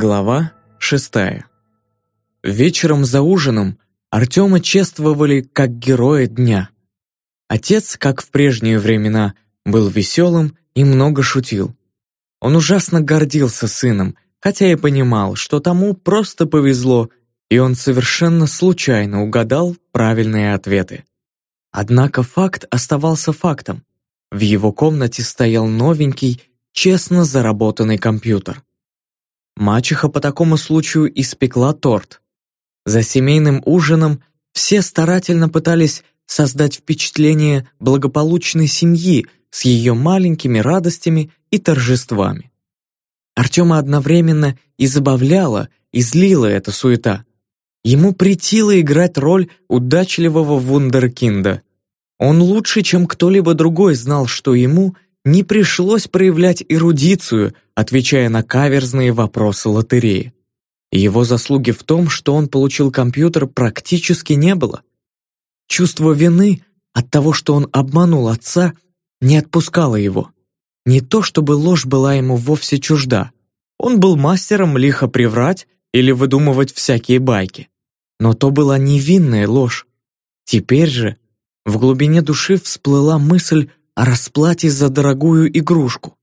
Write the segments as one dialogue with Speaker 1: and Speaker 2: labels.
Speaker 1: Глава шестая. Вечером за ужином Артема чествовали как героя дня. Отец, как в прежние времена, был веселым и много шутил. Он ужасно гордился сыном, хотя и понимал, что тому просто повезло, и он совершенно случайно угадал правильные ответы. Однако факт оставался фактом. В его комнате стоял новенький, честно заработанный компьютер. Мачеха по такому случаю испекла торт. За семейным ужином все старательно пытались создать впечатление благополучной семьи с ее маленькими радостями и торжествами. Артема одновременно и забавляла, и злила эта суета. Ему притило играть роль удачливого вундеркинда. Он лучше, чем кто-либо другой знал, что ему – не пришлось проявлять эрудицию, отвечая на каверзные вопросы лотереи. Его заслуги в том, что он получил компьютер, практически не было. Чувство вины от того, что он обманул отца, не отпускало его. Не то чтобы ложь была ему вовсе чужда. Он был мастером лихо приврать или выдумывать всякие байки. Но то была невинная ложь. Теперь же в глубине души всплыла мысль о расплате за дорогую игрушку.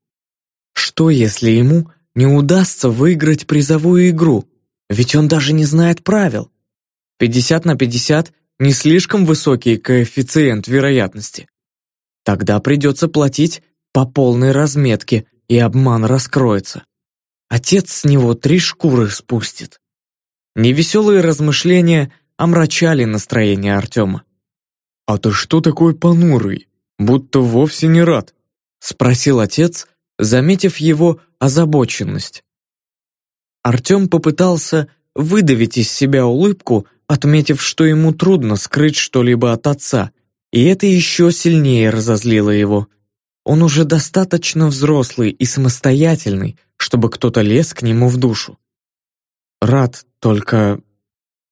Speaker 1: Что, если ему не удастся выиграть призовую игру, ведь он даже не знает правил? 50 на 50 – не слишком высокий коэффициент вероятности. Тогда придется платить по полной разметке, и обман раскроется. Отец с него три шкуры спустит. Невеселые размышления омрачали настроение Артема.
Speaker 2: «А ты что такой понурый?» Будто вовсе не рад?» — спросил отец, заметив его озабоченность.
Speaker 1: Артем попытался выдавить из себя улыбку, отметив, что ему трудно скрыть что-либо от отца, и это еще сильнее разозлило его. Он уже достаточно взрослый и самостоятельный, чтобы кто-то лез к нему в душу. Рад только...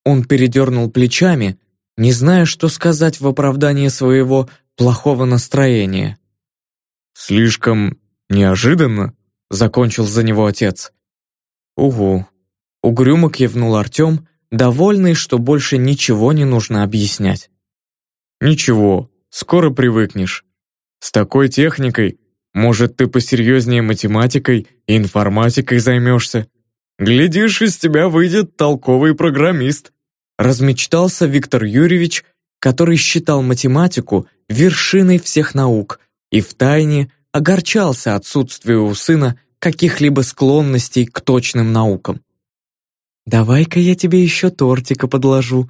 Speaker 1: Он передернул плечами, не зная, что сказать в оправдании своего плохого настроения.
Speaker 2: «Слишком неожиданно?» — закончил за него отец.
Speaker 1: «Угу». Угрюмо кивнул Артем, довольный, что больше ничего не нужно объяснять.
Speaker 2: «Ничего, скоро привыкнешь. С такой техникой, может, ты посерьезнее математикой и информатикой займешься. Глядишь, из тебя выйдет толковый программист»,
Speaker 1: размечтался Виктор Юрьевич, который считал математику вершиной всех наук и втайне огорчался отсутствию у сына каких-либо склонностей к точным наукам. «Давай-ка я тебе еще тортика подложу».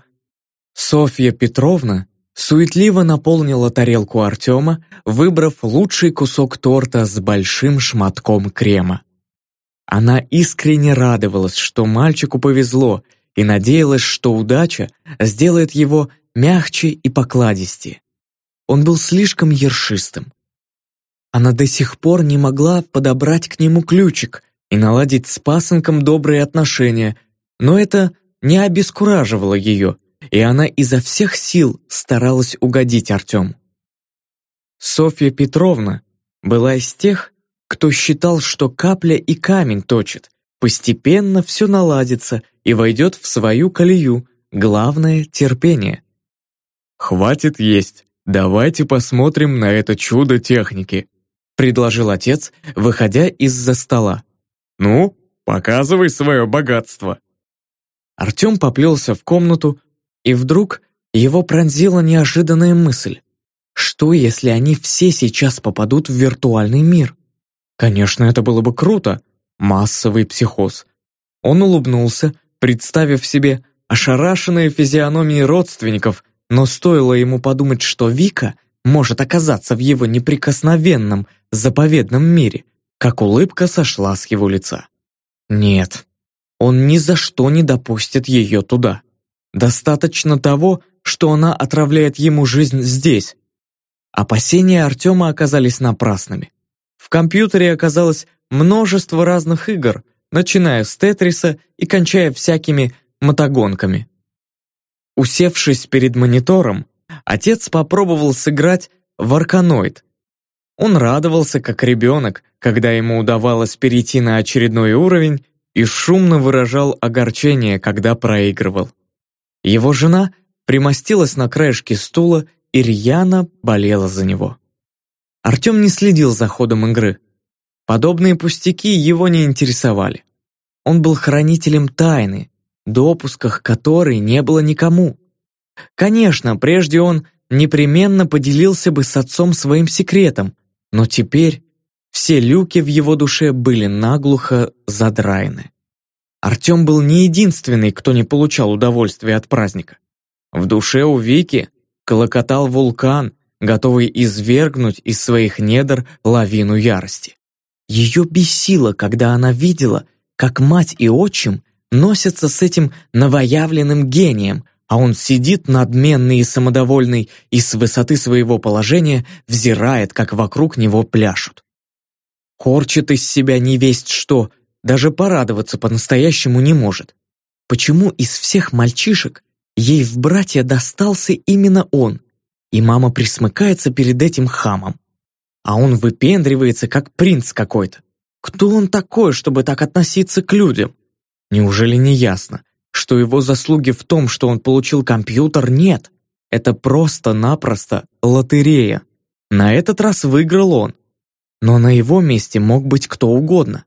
Speaker 1: Софья Петровна суетливо наполнила тарелку Артема, выбрав лучший кусок торта с большим шматком крема. Она искренне радовалась, что мальчику повезло, и надеялась, что удача сделает его мягче и покладистее. Он был слишком ершистым. Она до сих пор не могла подобрать к нему ключик и наладить с пасынком добрые отношения, но это не обескураживало ее, и она изо всех сил старалась угодить Артему. Софья Петровна была из тех, кто считал, что капля и камень точит, постепенно все наладится и войдет в свою колею, главное — терпение.
Speaker 2: «Хватит есть, давайте посмотрим на это чудо техники»,
Speaker 1: предложил отец, выходя из-за стола.
Speaker 2: «Ну, показывай свое богатство».
Speaker 1: Артем поплелся в комнату, и вдруг его пронзила неожиданная мысль. Что, если они все сейчас попадут в виртуальный мир? Конечно, это было бы круто. Массовый психоз. Он улыбнулся, представив себе ошарашенные физиономии родственников, но стоило ему подумать, что Вика может оказаться в его неприкосновенном, заповедном мире, как улыбка сошла с его лица. Нет, он ни за что не допустит ее туда. Достаточно того, что она отравляет ему жизнь здесь. Опасения Артема оказались напрасными. В компьютере оказалось множество разных игр, начиная с Тетриса и кончая всякими мотогонками. Усевшись перед монитором, отец попробовал сыграть в арканоид. Он радовался, как ребенок, когда ему удавалось перейти на очередной уровень, и шумно выражал огорчение, когда проигрывал. Его жена примостилась на краешке стула и рьяно болела за него. Артем не следил за ходом игры. Подобные пустяки его не интересовали. Он был хранителем тайны, допусках которой не было никому. Конечно, прежде он непременно поделился бы с отцом своим секретом, но теперь все люки в его душе были наглухо задраены. Артем был не единственный, кто не получал удовольствия от праздника. В душе у Вики колокотал вулкан, готовый извергнуть из своих недр лавину ярости. Ее бесило, когда она видела, как мать и отчим носятся с этим новоявленным гением, а он сидит надменный и самодовольный и с высоты своего положения взирает, как вокруг него пляшут. Корчит из себя невесть что, даже порадоваться по-настоящему не может. Почему из всех мальчишек ей в братья достался именно он, и мама присмыкается перед этим хамом? А он выпендривается, как принц какой-то. Кто он такой, чтобы так относиться к людям? Неужели не ясно, что его заслуги в том, что он получил компьютер, нет? Это просто-напросто лотерея. На этот раз выиграл он. Но на его месте мог быть кто угодно.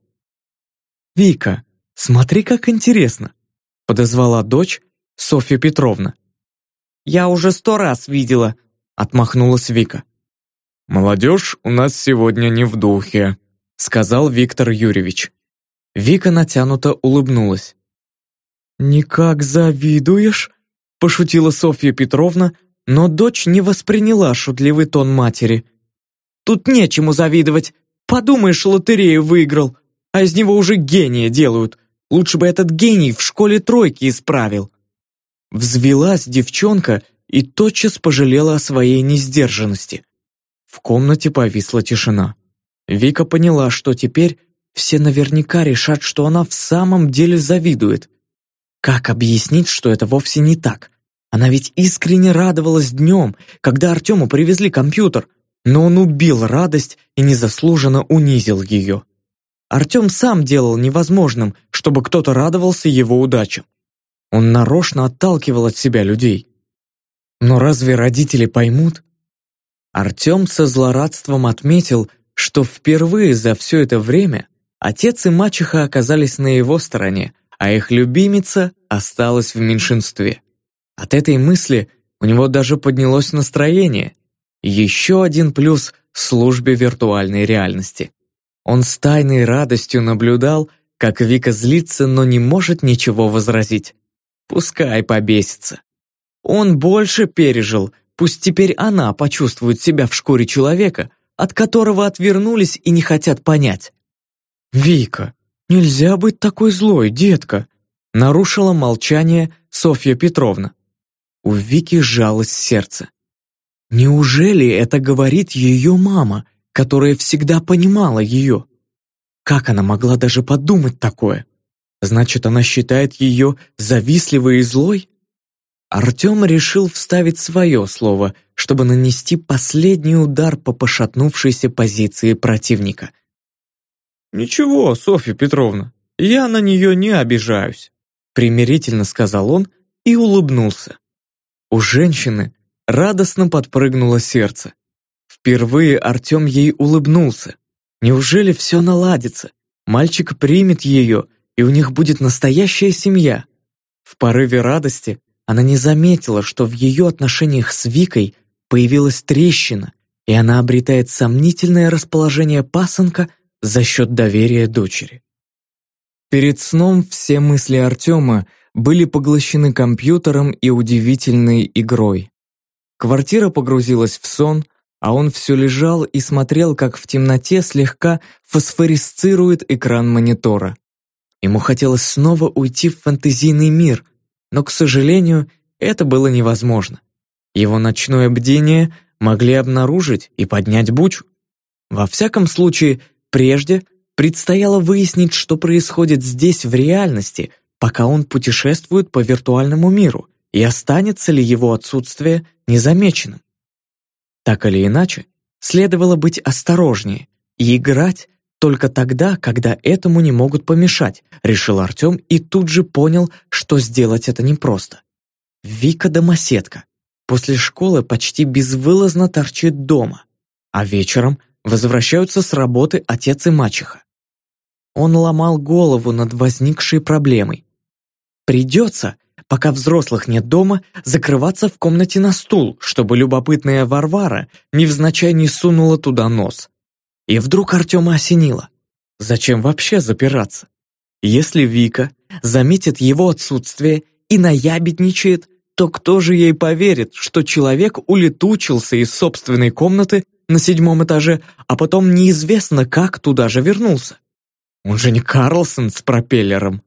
Speaker 1: «Вика, смотри, как интересно!» подозвала дочь Софья Петровна. «Я уже сто раз видела», отмахнулась Вика.
Speaker 2: «Молодежь у нас сегодня не в духе», сказал Виктор Юрьевич.
Speaker 1: Вика натянуто улыбнулась. «Никак завидуешь?» – пошутила Софья Петровна, но дочь не восприняла шутливый тон матери. «Тут нечему завидовать. Подумаешь, лотерею выиграл, а из него уже гения делают. Лучше бы этот гений в школе тройки исправил». Взвелась девчонка и тотчас пожалела о своей несдержанности. В комнате повисла тишина. Вика поняла, что теперь все наверняка решат, что она в самом деле завидует. Как объяснить, что это вовсе не так? Она ведь искренне радовалась днем, когда Артему привезли компьютер, но он убил радость и незаслуженно унизил ее. Артем сам делал невозможным, чтобы кто-то радовался его удачам. Он нарочно отталкивал от себя людей. Но разве родители поймут? Артем со злорадством отметил, что впервые за все это время Отец и мачеха оказались на его стороне, а их любимица осталась в меньшинстве. От этой мысли у него даже поднялось настроение. Еще один плюс службе виртуальной реальности. Он с тайной радостью наблюдал, как Вика злится, но не может ничего возразить. Пускай побесится. Он больше пережил, пусть теперь она почувствует себя в шкуре человека, от которого отвернулись и не хотят понять. «Вика, нельзя быть такой злой, детка!» Нарушила молчание Софья Петровна. У Вики сжалось сердце. Неужели это говорит ее мама, которая всегда понимала ее? Как она могла даже подумать такое? Значит, она считает ее завистливой и злой? Артем решил вставить свое слово, чтобы нанести последний удар по пошатнувшейся позиции противника –
Speaker 2: «Ничего, Софья Петровна, я на нее не обижаюсь»,
Speaker 1: примирительно сказал он и улыбнулся. У женщины радостно подпрыгнуло сердце. Впервые Артем ей улыбнулся. Неужели все наладится? Мальчик примет ее, и у них будет настоящая семья. В порыве радости она не заметила, что в ее отношениях с Викой появилась трещина, и она обретает сомнительное расположение пасынка за счет доверия дочери. Перед сном все мысли Артема были поглощены компьютером и удивительной игрой. Квартира погрузилась в сон, а он все лежал и смотрел, как в темноте слегка фосфорисцирует экран монитора. Ему хотелось снова уйти в фантазийный мир, но, к сожалению, это было невозможно. Его ночное бдение могли обнаружить и поднять бучу. Во всяком случае, Прежде предстояло выяснить, что происходит здесь в реальности, пока он путешествует по виртуальному миру, и останется ли его отсутствие незамеченным. Так или иначе, следовало быть осторожнее и играть, только тогда, когда этому не могут помешать, решил Артем и тут же понял, что сделать это непросто. Вика домоседка. После школы почти безвылазно торчит дома, а вечером возвращаются с работы отец и мачеха. Он ломал голову над возникшей проблемой. Придется, пока взрослых нет дома, закрываться в комнате на стул, чтобы любопытная Варвара невзначай не сунула туда нос. И вдруг Артема осенило. Зачем вообще запираться? Если Вика заметит его отсутствие и наябедничает, то кто же ей поверит, что человек улетучился из собственной комнаты на седьмом этаже, а потом неизвестно как туда же вернулся? Он же не Карлсон с пропеллером.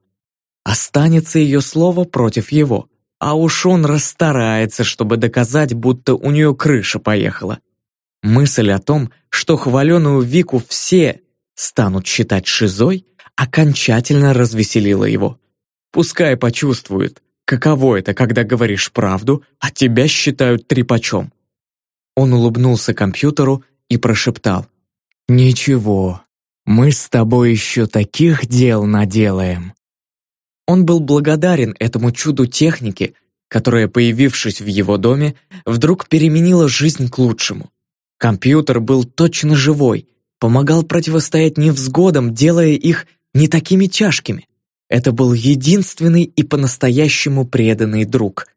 Speaker 1: Останется ее слово против его, а уж он расстарается, чтобы доказать, будто у нее крыша поехала. Мысль о том, что хваленую Вику все станут считать шизой, окончательно развеселила его. Пускай почувствует, каково это, когда говоришь правду, а тебя считают трепачом. Он улыбнулся компьютеру и прошептал. «Ничего, мы с тобой еще таких дел наделаем». Он был благодарен этому чуду техники, которая, появившись в его доме, вдруг переменила жизнь к лучшему. Компьютер был точно живой, помогал противостоять невзгодам, делая их не такими тяжкими. Это был единственный и по-настоящему преданный друг.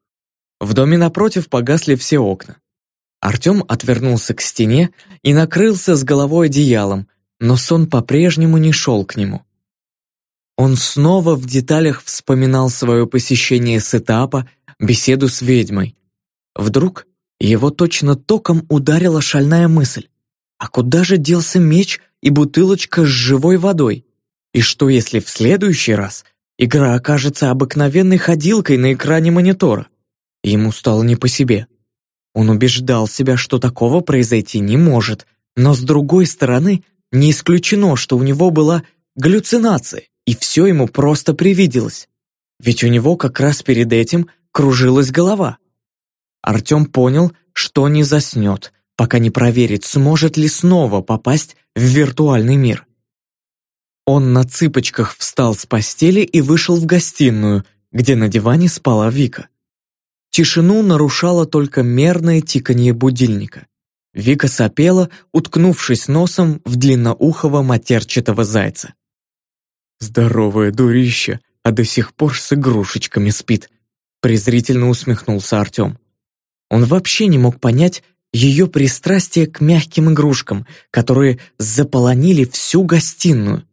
Speaker 1: В доме напротив погасли все окна. Артем отвернулся к стене и накрылся с головой одеялом, но сон по-прежнему не шел к нему. Он снова в деталях вспоминал свое посещение сетапа, беседу с ведьмой. Вдруг его точно током ударила шальная мысль. А куда же делся меч и бутылочка с живой водой? И что, если в следующий раз игра окажется обыкновенной ходилкой на экране монитора? Ему стало не по себе. Он убеждал себя, что такого произойти не может, но с другой стороны, не исключено, что у него была галлюцинация, и все ему просто привиделось. Ведь у него как раз перед этим кружилась голова. Артем понял, что не заснет, пока не проверит, сможет ли снова попасть в виртуальный мир. Он на цыпочках встал с постели и вышел в гостиную, где на диване спала Вика. Тишину нарушало только мерное тиканье будильника. Вика сопела, уткнувшись носом в длинноухого матерчатого зайца. «Здоровое дурище, а до сих пор с игрушечками спит», презрительно усмехнулся Артем. Он вообще не мог понять ее пристрастие к мягким игрушкам, которые заполонили всю гостиную.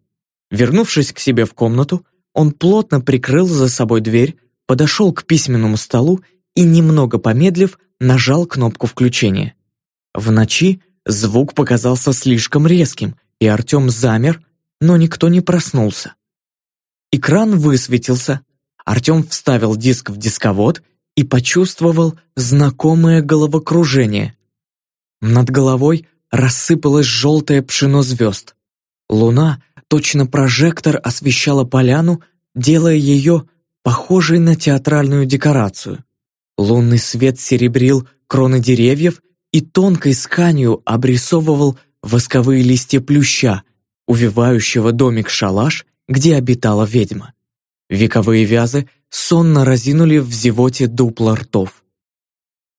Speaker 1: Вернувшись к себе в комнату, он плотно прикрыл за собой дверь, подошел к письменному столу и, немного помедлив, нажал кнопку включения. В ночи звук показался слишком резким, и Артем замер, но никто не проснулся. Экран высветился. Артем вставил диск в дисковод и почувствовал знакомое головокружение. Над головой рассыпалось желтое пшено звезд. Луна, точно прожектор, освещала поляну, делая ее похожей на театральную декорацию. Лунный свет серебрил кроны деревьев и тонкой сканью обрисовывал восковые листья плюща, увивающего домик-шалаш, где обитала ведьма. Вековые вязы сонно разинули в зевоте дупла ртов.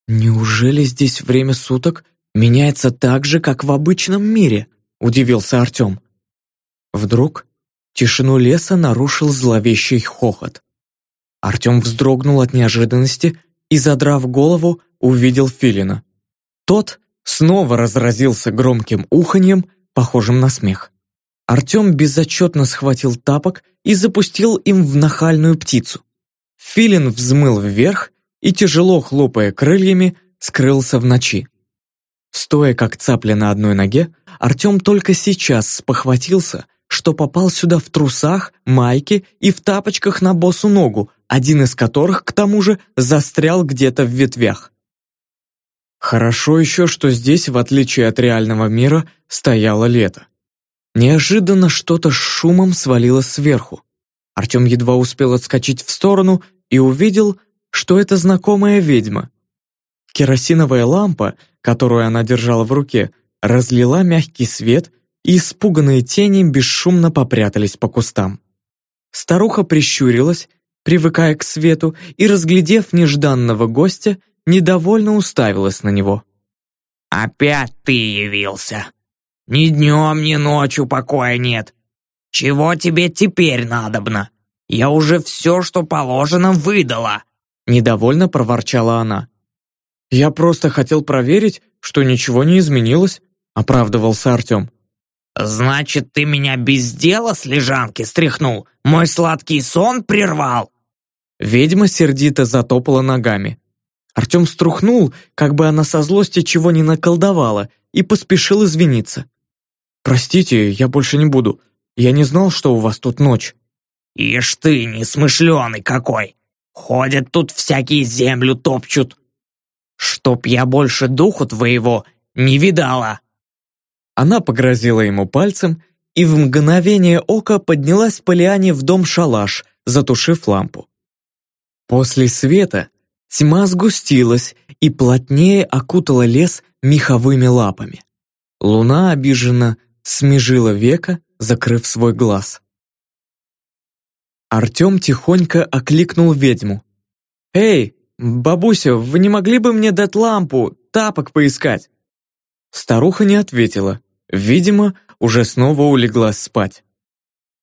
Speaker 1: «Неужели здесь время суток меняется так же, как в обычном мире?» — удивился Артем. Вдруг тишину леса нарушил зловещий хохот. Артем вздрогнул от неожиданности и, задрав голову, увидел Филина. Тот снова разразился громким уханьем, похожим на смех. Артем безотчетно схватил тапок и запустил им в нахальную птицу. Филин взмыл вверх и, тяжело хлопая крыльями, скрылся в ночи. Стоя как цапля на одной ноге, Артем только сейчас спохватился, что попал сюда в трусах, майке и в тапочках на босу ногу, один из которых, к тому же, застрял где-то в ветвях. Хорошо еще, что здесь, в отличие от реального мира, стояло лето. Неожиданно что-то с шумом свалилось сверху. Артем едва успел отскочить в сторону и увидел, что это знакомая ведьма. Керосиновая лампа, которую она держала в руке, разлила мягкий свет, и испуганные тени бесшумно попрятались по кустам. Старуха прищурилась, привыкая к свету, и, разглядев нежданного гостя, недовольно уставилась на него.
Speaker 3: «Опять ты явился! Ни днем, ни ночью покоя нет! Чего тебе теперь надобно? Я уже все, что положено, выдала!»
Speaker 1: Недовольно проворчала она. «Я просто хотел проверить, что ничего не изменилось», оправдывался Артем.
Speaker 3: «Значит, ты меня без дела с лежанки стряхнул? Мой сладкий сон прервал?»
Speaker 1: Ведьма сердито затопала ногами. Артем струхнул, как бы она со злости чего не наколдовала, и поспешил извиниться. «Простите, я больше не буду. Я не знал, что у вас тут ночь».
Speaker 3: «Ишь ты, несмышленый какой! Ходят тут всякие землю топчут. Чтоб я больше духу твоего не видала!»
Speaker 1: Она погрозила ему пальцем, и в мгновение ока поднялась по лиане в дом шалаш, затушив лампу. После света тьма сгустилась и плотнее окутала лес меховыми лапами. Луна обиженно смежила века, закрыв свой глаз. Артем тихонько окликнул ведьму. «Эй, бабуся, вы не могли бы мне дать лампу, тапок поискать?» Старуха не ответила. Видимо, уже снова улеглась спать.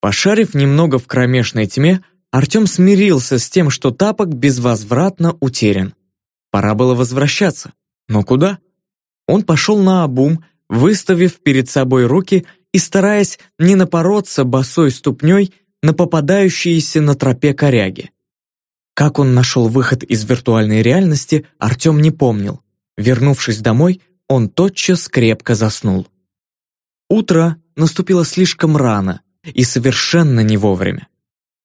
Speaker 1: Пошарив немного в кромешной тьме, Артем смирился с тем, что тапок безвозвратно утерян. Пора было возвращаться. Но куда? Он пошел на обум, выставив перед собой руки и стараясь не напороться босой ступней на попадающиеся на тропе коряги. Как он нашел выход из виртуальной реальности, Артем не помнил. Вернувшись домой, он тотчас крепко заснул. Утро наступило слишком рано и совершенно не вовремя.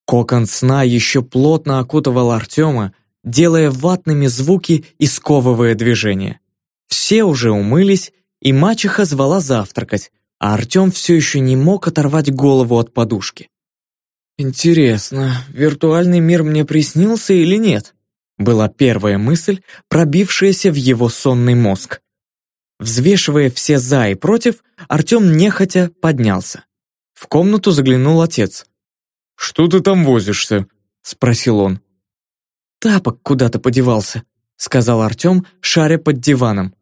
Speaker 1: Кокон сна еще плотно окутывал Артема, делая ватными звуки и сковывая движения. Все уже умылись, и мачеха звала завтракать, а Артем все еще не мог оторвать голову от подушки. «Интересно, виртуальный мир мне приснился или нет?» была первая мысль, пробившаяся в его сонный мозг. Взвешивая все «за» и «против», Артем нехотя поднялся. В комнату заглянул отец.
Speaker 2: «Что ты там возишься?» — спросил он.
Speaker 1: «Тапок куда-то подевался», — сказал Артем, шаря под диваном.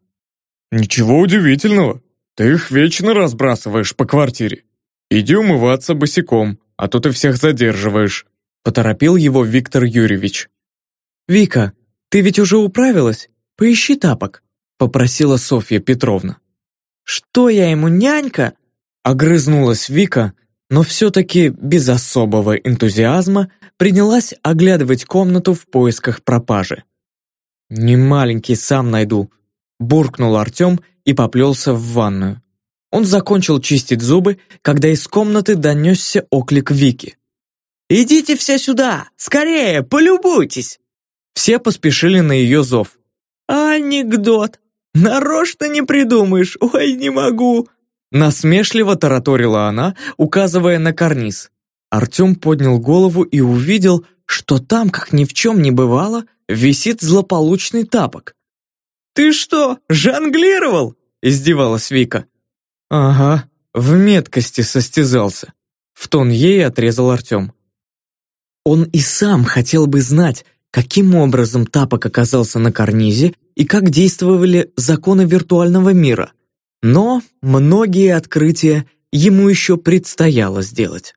Speaker 2: «Ничего удивительного. Ты их вечно разбрасываешь по квартире. Иди умываться босиком, а то ты всех задерживаешь», — поторопил его Виктор Юрьевич.
Speaker 1: «Вика, ты ведь уже управилась? Поищи тапок», попросила Софья Петровна. «Что я ему, нянька?» Огрызнулась Вика, но все-таки без особого энтузиазма принялась оглядывать комнату в поисках пропажи. «Не маленький, сам найду», – буркнул Артем и поплелся в ванную. Он закончил чистить зубы, когда из комнаты донесся оклик Вики. «Идите все сюда! Скорее, полюбуйтесь!» Все поспешили на ее зов. «Анекдот! «Нарочно не придумаешь! Ой, не могу!» Насмешливо тараторила она, указывая на карниз. Артем поднял голову и увидел, что там, как ни в чем не бывало, висит злополучный тапок. «Ты что, жонглировал?» – издевалась Вика. «Ага, в меткости состязался», – в тон ей отрезал Артем. Он и сам хотел бы знать, каким образом тапок оказался на карнизе и как действовали законы виртуального мира. Но многие открытия ему еще предстояло сделать.